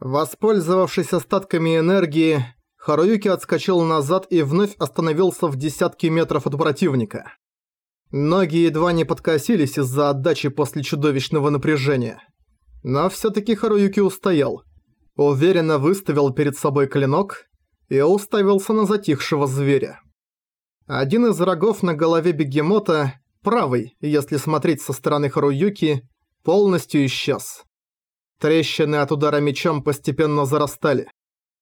Воспользовавшись остатками энергии, Харуюки отскочил назад и вновь остановился в десятке метров от противника. Ноги едва не подкосились из-за отдачи после чудовищного напряжения. Но всё-таки Харуюки устоял. Уверенно выставил перед собой клинок и уставился на затихшего зверя. Один из рогов на голове бегемота, правый, если смотреть со стороны Харуюки, полностью исчез. Трещины от удара мечом постепенно зарастали.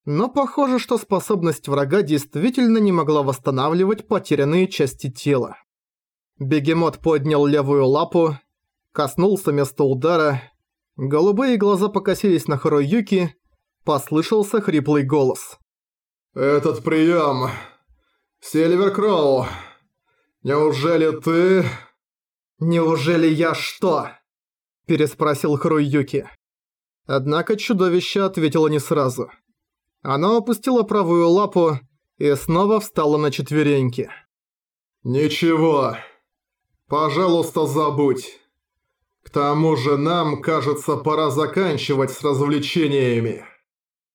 Но похоже, что способность врага действительно не могла восстанавливать потерянные части тела. Бегемот поднял левую лапу, коснулся места удара, голубые глаза покосились на Харуюки, послышался хриплый голос. «Этот прием... Сильвер Кроу, неужели ты...» «Неужели я что?» – переспросил Харуюки. Однако чудовище ответило не сразу. Оно опустило правую лапу и снова встало на четвереньки. «Ничего. Пожалуйста, забудь. К тому же нам, кажется, пора заканчивать с развлечениями».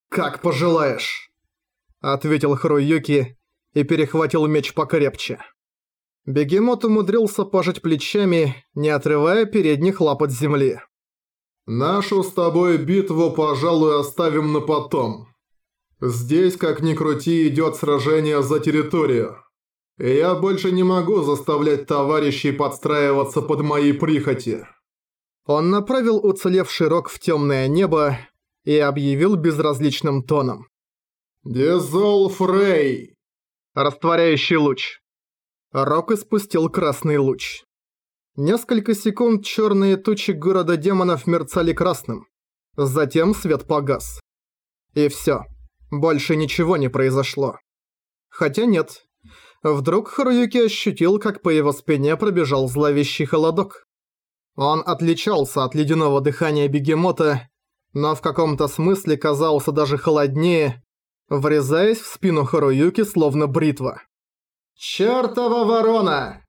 «Как пожелаешь», — ответил Харуюки и перехватил меч покрепче. Бегемот умудрился пожать плечами, не отрывая передних лап от земли. Нашу с тобой битву, пожалуй, оставим на потом. Здесь, как ни крути, идет сражение за территорию. И я больше не могу заставлять товарищей подстраиваться под мои прихоти. Он направил уцелевший рог в темное небо и объявил безразличным тоном. «Дизолф Рэй!» Растворяющий луч. Рок испустил красный луч. Несколько секунд черные тучи города демонов мерцали красным. Затем свет погас. И все. Больше ничего не произошло. Хотя нет. Вдруг Харуюки ощутил, как по его спине пробежал зловещий холодок. Он отличался от ледяного дыхания бегемота, но в каком-то смысле казался даже холоднее, врезаясь в спину Харуюки словно бритва. «Чёртова ворона!»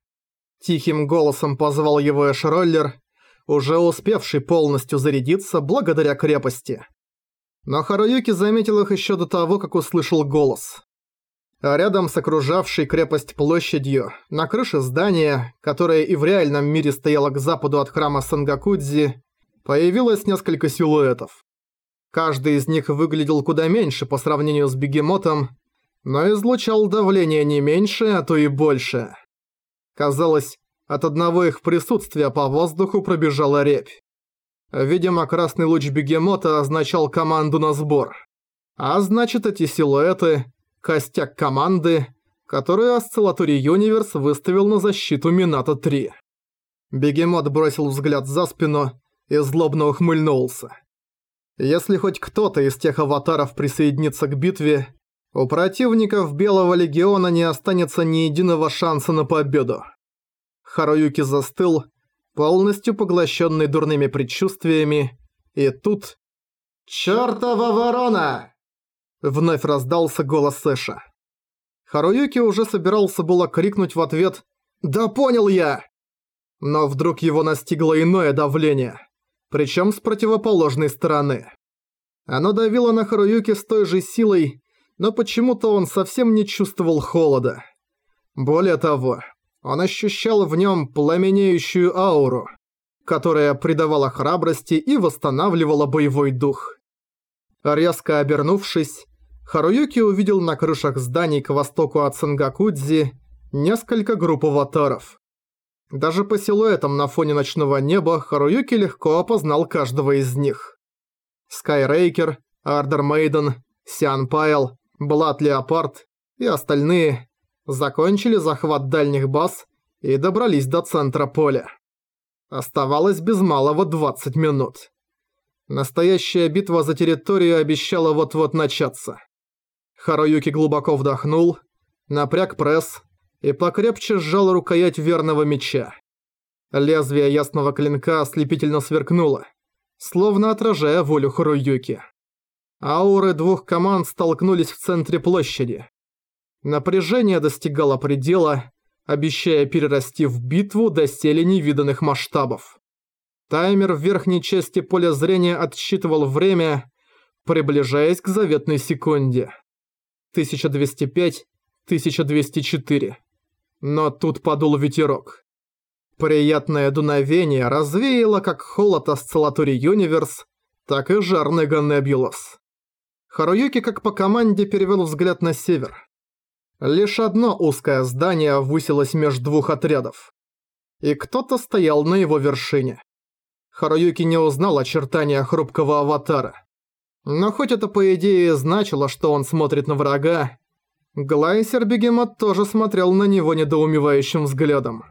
Тихим голосом позвал его эшроллер, уже успевший полностью зарядиться благодаря крепости. Но Харуюки заметил их еще до того, как услышал голос. А рядом с окружавшей крепость площадью, на крыше здания, которое и в реальном мире стояло к западу от храма Сангакудзи, появилось несколько силуэтов. Каждый из них выглядел куда меньше по сравнению с бегемотом, но излучал давление не меньше, а то и больше. Казалось, от одного их присутствия по воздуху пробежала репь. Видимо, красный луч бегемота означал команду на сбор. А значит, эти силуэты – костяк команды, которую Осциллатори Юниверс выставил на защиту Минато-3. Бегемот бросил взгляд за спину и злобно ухмыльнулся. Если хоть кто-то из тех аватаров присоединится к битве, у противников Белого Легиона не останется ни единого шанса на победу. Харуюки застыл, полностью поглощенный дурными предчувствиями, и тут... «Чёртова ворона!» Вновь раздался голос Сэша. Харуюки уже собирался было крикнуть в ответ «Да понял я!» Но вдруг его настигло иное давление, причем с противоположной стороны. Оно давило на Харуюки с той же силой, но почему-то он совсем не чувствовал холода. Более того, он ощущал в нем пламенеющую ауру, которая придавала храбрости и восстанавливала боевой дух. Резко обернувшись, Харуюки увидел на крышах зданий к востоку от Сангакудзи несколько групп аватаров. Даже по силуэтам на фоне ночного неба Харуюки легко опознал каждого из них. Скайрейкер, Ардер Мейден, Сиан Пайл, Блад Леопард и остальные закончили захват дальних баз и добрались до центра поля. Оставалось без малого 20 минут. Настоящая битва за территорию обещала вот-вот начаться. Харуюки глубоко вдохнул, напряг пресс и покрепче сжал рукоять верного меча. Лезвие ясного клинка ослепительно сверкнуло, словно отражая волю Харуюки. Ауры двух команд столкнулись в центре площади. Напряжение достигало предела, обещая перерасти в битву до доселе невиданных масштабов. Таймер в верхней части поля зрения отсчитывал время, приближаясь к заветной секунде. 1205-1204. Но тут подул ветерок. Приятное дуновение развеяло как холод осциллатори Юниверс, так и жар Неганебулос. Харуюки как по команде перевел взгляд на север. Лишь одно узкое здание высилось между двух отрядов. И кто-то стоял на его вершине. Харуюки не узнал очертания хрупкого аватара. Но хоть это по идее значило, что он смотрит на врага, Глайсер Бегемот тоже смотрел на него недоумевающим взглядом.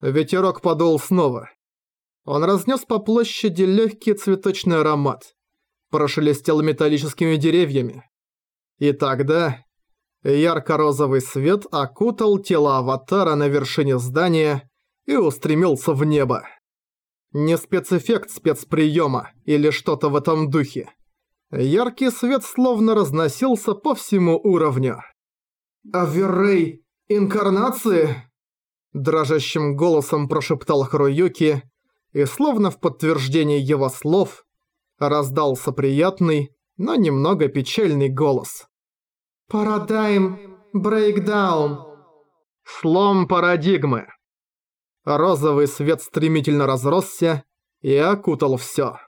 Ветерок подул снова. Он разнес по площади легкий цветочный аромат, прошелестел металлическими деревьями. И тогда ярко-розовый свет окутал тело аватара на вершине здания и устремился в небо. Не спецэффект спецприема или что-то в этом духе. Яркий свет словно разносился по всему уровню. «Аверрей, инкарнации?» Дрожащим голосом прошептал Харуюки, и словно в подтверждение его слов раздался приятный, но немного печальный голос. «Парадайм брейкдаун». Слом парадигмы. Розовый свет стремительно разросся и окутал всё.